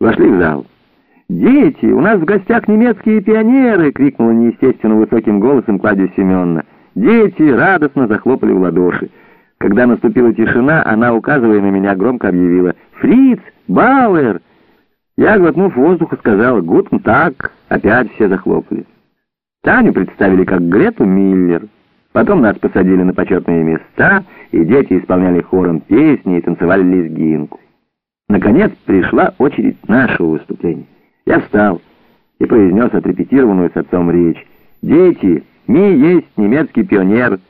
Вошли в зал. «Дети, у нас в гостях немецкие пионеры!» — крикнула неестественно высоким голосом Кладя Семеновна. Дети радостно захлопали в ладоши. Когда наступила тишина, она, указывая на меня, громко объявила «Фриц! Бауэр!» Я, глотнув воздуха, сказал «Гутн так!» Опять все захлопали. Таню представили как Грету Миллер. Потом нас посадили на почетные места, и дети исполняли хором песни и танцевали лезгинку. Наконец пришла очередь нашего выступления. Я встал и произнес отрепетированную с отцом речь. «Дети, ми есть немецкий пионер.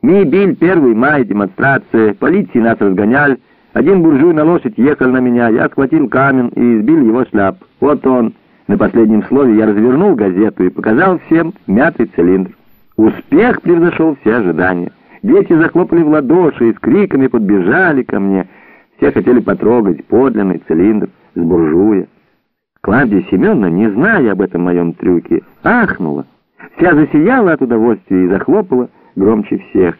Ми бил первый май демонстрация, полиции нас разгоняли. Один буржуй на лошадь ехал на меня, я схватил камень и избил его шляп. Вот он». На последнем слове я развернул газету и показал всем мятый цилиндр. Успех превзошел все ожидания. Дети захлопали в ладоши и с криками подбежали ко мне. Все хотели потрогать подлинный цилиндр с буржуя. Клавдия Семеновна, не зная об этом моем трюке, ахнула. Вся засияла от удовольствия и захлопала громче всех.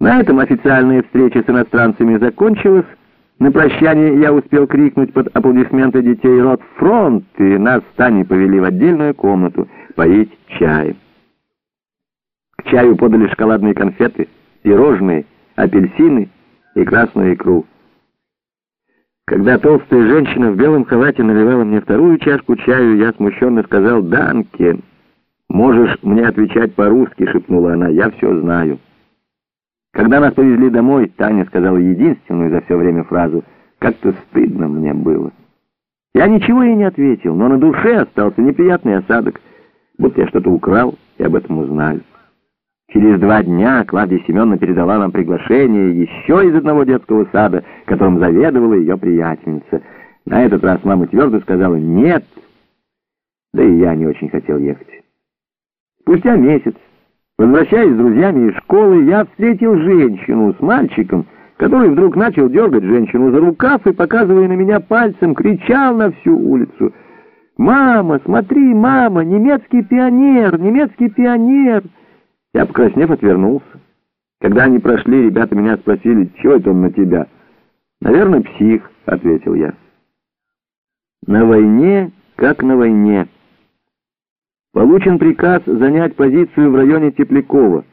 На этом официальная встреча с иностранцами закончилась. На прощание я успел крикнуть под аплодисменты детей «Рот фронт!» и нас с Таней повели в отдельную комнату поить чаем. К чаю подали шоколадные конфеты, пирожные, апельсины и красную икру. Когда толстая женщина в белом халате наливала мне вторую чашку чаю, я смущенно сказал «Данке». «Можешь мне отвечать по-русски», — шепнула она, — «я все знаю». Когда нас повезли домой, Таня сказала единственную за все время фразу «Как-то стыдно мне было». Я ничего ей не ответил, но на душе остался неприятный осадок, будто я что-то украл и об этом узнали. Через два дня Клавдия Семеновна передала нам приглашение еще из одного детского сада, которым заведовала ее приятельница. На этот раз мама твердо сказала «нет», да и я не очень хотел ехать. Спустя месяц Возвращаясь с друзьями из школы, я встретил женщину с мальчиком, который вдруг начал дергать женщину за рукав и, показывая на меня пальцем, кричал на всю улицу. «Мама, смотри, мама, немецкий пионер, немецкий пионер!» Я, покраснев, отвернулся. Когда они прошли, ребята меня спросили, чего это он на тебя? «Наверное, псих», — ответил я. «На войне, как на войне». Получен приказ занять позицию в районе Теплякова.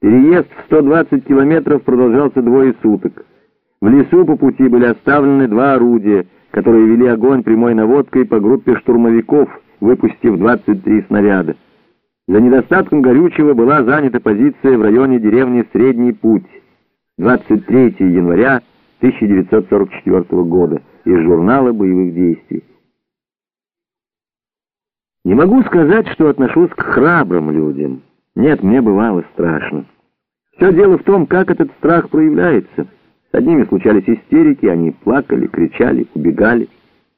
Переезд в 120 километров продолжался двое суток. В лесу по пути были оставлены два орудия, которые вели огонь прямой наводкой по группе штурмовиков, выпустив 23 снаряда. За недостатком горючего была занята позиция в районе деревни Средний Путь. 23 января 1944 года из журнала боевых действий. Не могу сказать, что отношусь к храбрым людям. Нет, мне бывало страшно. Все дело в том, как этот страх проявляется. С одними случались истерики, они плакали, кричали, убегали.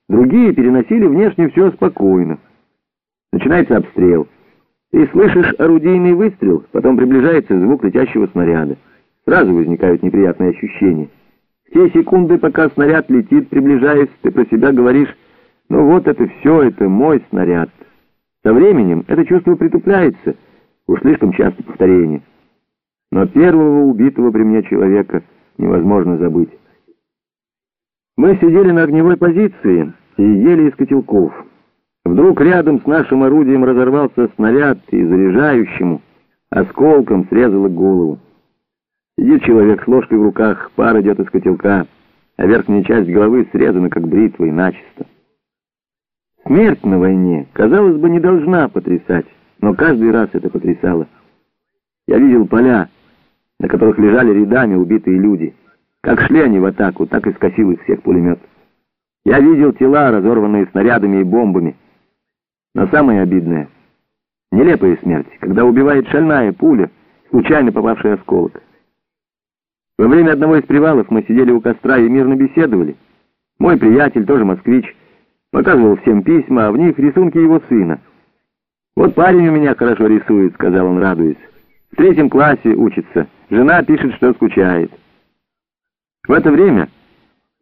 Другие переносили внешне все спокойно. Начинается обстрел. Ты слышишь орудийный выстрел, потом приближается звук летящего снаряда. Сразу возникают неприятные ощущения. В те секунды, пока снаряд летит, приближаясь, ты про себя говоришь, ну вот это все, это мой снаряд. Со временем это чувство притупляется, уж слишком часто повторение. Но первого убитого при мне человека невозможно забыть. Мы сидели на огневой позиции и ели из котелков. Вдруг рядом с нашим орудием разорвался снаряд, и заряжающему осколком срезало голову. Сидит человек с ложкой в руках, пар идет из котелка, а верхняя часть головы срезана, как бритвой, начисто. Смерть на войне, казалось бы, не должна потрясать, но каждый раз это потрясало. Я видел поля, на которых лежали рядами убитые люди. Как шли они в атаку, так и скосил их всех пулемет. Я видел тела, разорванные снарядами и бомбами. Но самое обидное — нелепая смерть, когда убивает шальная пуля, случайно попавший осколок. Во время одного из привалов мы сидели у костра и мирно беседовали. Мой приятель, тоже москвич, Показывал всем письма, а в них рисунки его сына. «Вот парень у меня хорошо рисует», — сказал он, радуясь. «В третьем классе учится. Жена пишет, что скучает». В это время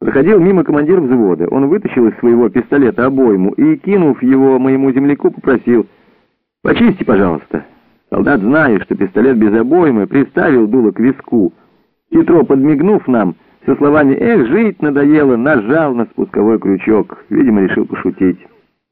проходил мимо командир взвода. Он вытащил из своего пистолета обойму и, кинув его моему земляку, попросил «Почисти, пожалуйста». Солдат, зная, что пистолет без обоймы, приставил дуло к виску. Хитро подмигнув нам, со словами «Эх, жить надоело!» нажал на спусковой крючок. Видимо, решил пошутить.